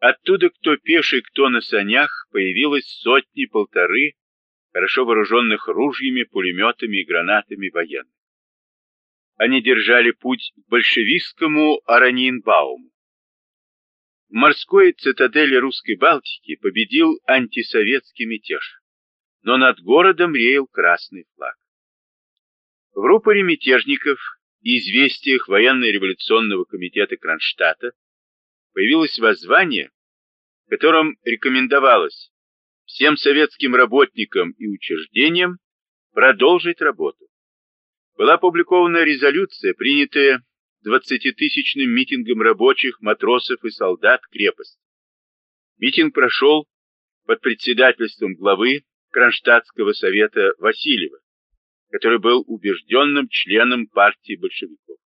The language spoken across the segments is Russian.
Оттуда, кто пеший, кто на санях, появилось сотни-полторы хорошо вооруженных ружьями, пулеметами и гранатами военных. Они держали путь к большевистскому Аранинбауму. В морской цитадели русской Балтики победил антисоветский мятеж, но над городом реял красный флаг. В рупоре мятежников и известиях военно-революционного комитета Кронштадта появилось воззвание, в котором рекомендовалось всем советским работникам и учреждениям продолжить работу. Была опубликована резолюция, принятая 20-тысячным митингом рабочих, матросов и солдат крепости. Митинг прошел под председательством главы Кронштадтского совета Васильева, который был убежденным членом партии большевиков.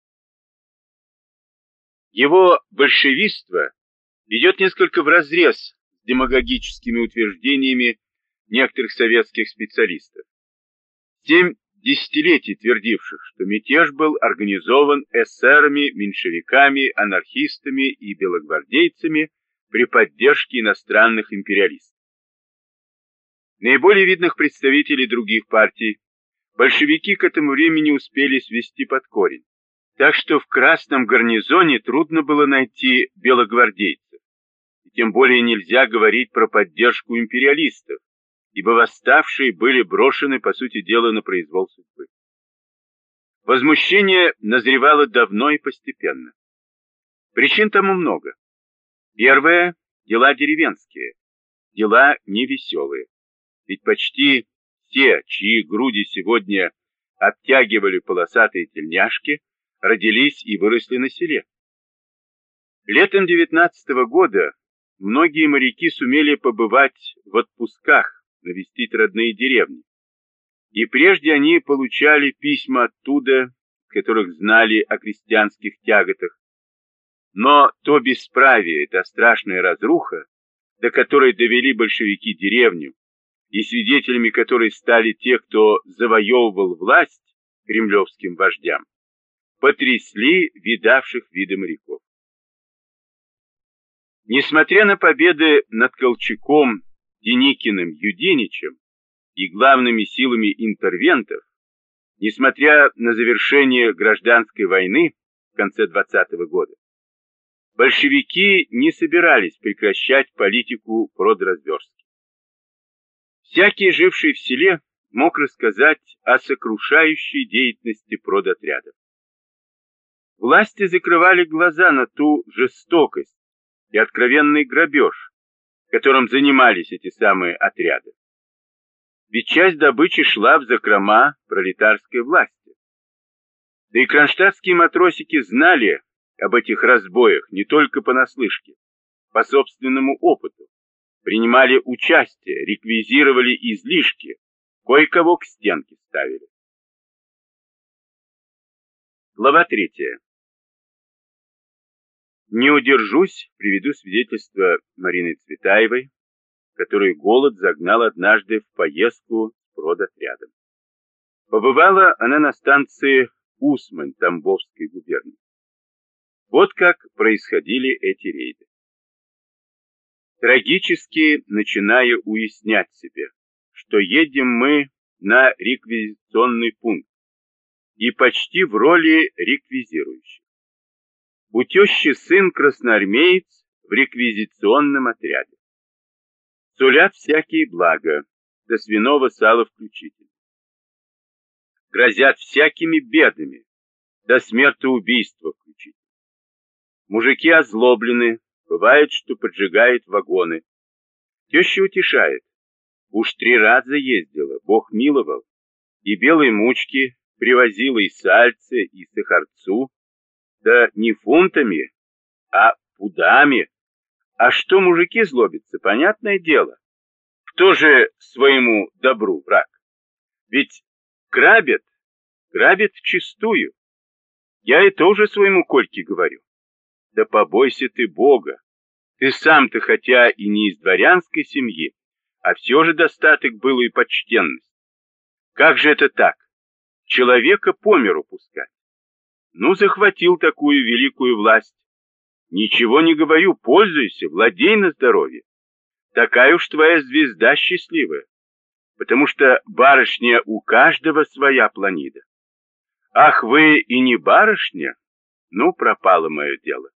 Его большевиство идет несколько вразрез с демагогическими утверждениями некоторых советских специалистов. Семь десятилетий твердивших, что мятеж был организован эсерами, меньшевиками, анархистами и белогвардейцами при поддержке иностранных империалистов. Наиболее видных представителей других партий большевики к этому времени успели свести под корень. Так что в красном гарнизоне трудно было найти белогвардейцев. И тем более нельзя говорить про поддержку империалистов, ибо восставшие были брошены, по сути дела, на произвол судьбы. Возмущение назревало давно и постепенно. Причин тому много. Первое – дела деревенские, дела невеселые. Ведь почти все, чьи груди сегодня обтягивали полосатые тельняшки, родились и выросли на селе. Летом 19 -го года многие моряки сумели побывать в отпусках, навестить родные деревни. И прежде они получали письма оттуда, которых знали о крестьянских тяготах. Но то бесправие, та страшная разруха, до которой довели большевики деревню, и свидетелями которой стали те, кто завоевывал власть кремлевским вождям, потрясли видавших виды моряков. Несмотря на победы над Колчаком, Деникиным, Юденичем и главными силами интервентов, несмотря на завершение гражданской войны в конце 20 -го года, большевики не собирались прекращать политику продразверстки. Всякий, живший в селе, мог рассказать о сокрушающей деятельности продотрядов. Власти закрывали глаза на ту жестокость и откровенный грабеж, которым занимались эти самые отряды. Ведь часть добычи шла в закрома пролетарской власти. Да и кронштадтские матросики знали об этих разбоях не только понаслышке, по собственному опыту, принимали участие, реквизировали излишки, кое-кого к стенке ставили. Глава третья. Не удержусь, приведу свидетельство Марины Цветаевой, которую голод загнал однажды в поездку с продотрядом. Побывала она на станции Усмань Тамбовской губернии. Вот как происходили эти рейды. Трагически начиная уяснять себе, что едем мы на реквизиционный пункт и почти в роли реквизирующих. У тещи сын красноармеец в реквизиционном отряде. Сулят всякие блага, до свиного сала включительно. Грозят всякими бедами, до смертоубийства включительно. Мужики озлоблены, бывает, что поджигает вагоны. Теща утешает. Уж три раза ездила, Бог миловал, и белые мучки привозила и сальце, и сахарцу, да не фунтами, а пудами. А что мужики злобятся, понятное дело. Кто же своему добру враг? Ведь грабят, грабят вчистую. Я это уже своему Кольке говорю. Да побойся ты Бога. Ты сам-то, хотя и не из дворянской семьи, а все же достаток был и почтенность. Как же это так? Человека по миру пускать? Ну, захватил такую великую власть. Ничего не говорю, пользуйся, владей на здоровье. Такая уж твоя звезда счастливая. Потому что барышня у каждого своя планида. Ах, вы и не барышня? Ну, пропало мое дело.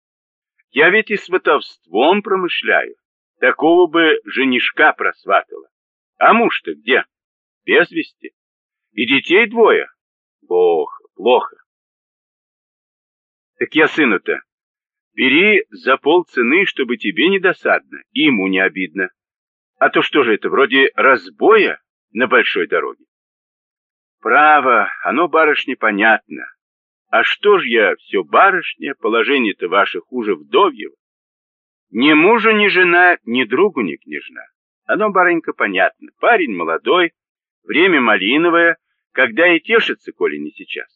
Я ведь и сватовством промышляю. Такого бы женишка просватала. А муж-то где? Без вести. И детей двое. Плохо, плохо. Так я сыну-то. Бери за полцены, чтобы тебе не досадно, и ему не обидно. А то что же это, вроде разбоя на большой дороге? Право, оно, барышне, понятно. А что ж я все барышня, положение-то ваше хуже вдовьего? Ни мужа, ни жена, ни другу, ни княжна. Оно, барынька, понятно. Парень молодой, время малиновое, когда и тешится, коли не сейчас.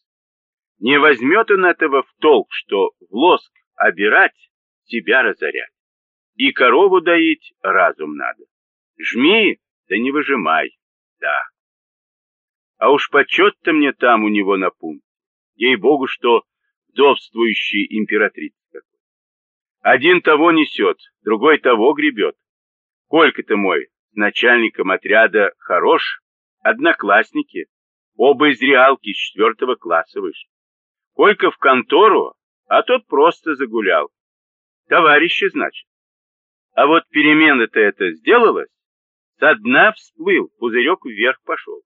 Не возьмет он этого в толк, что в лоск обирать, себя разорять. И корову доить разум надо. Жми, да не выжимай, да. А уж почет-то мне там у него на пункт. Ей-богу, что вдовствующий императрица. Один того несет, другой того гребет. Колька-то мой начальником отряда хорош, одноклассники, оба из реалки четвертого класса вышли. Колька в контору, а тот просто загулял. Товарищи, значит. А вот перемена-то это сделалась, со дна всплыл, пузырек вверх пошел,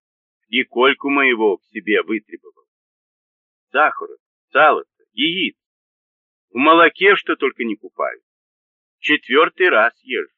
и Кольку моего к себе вытребовал. Сахара, сала яиц, в молоке что только не купают. Четвертый раз ешь.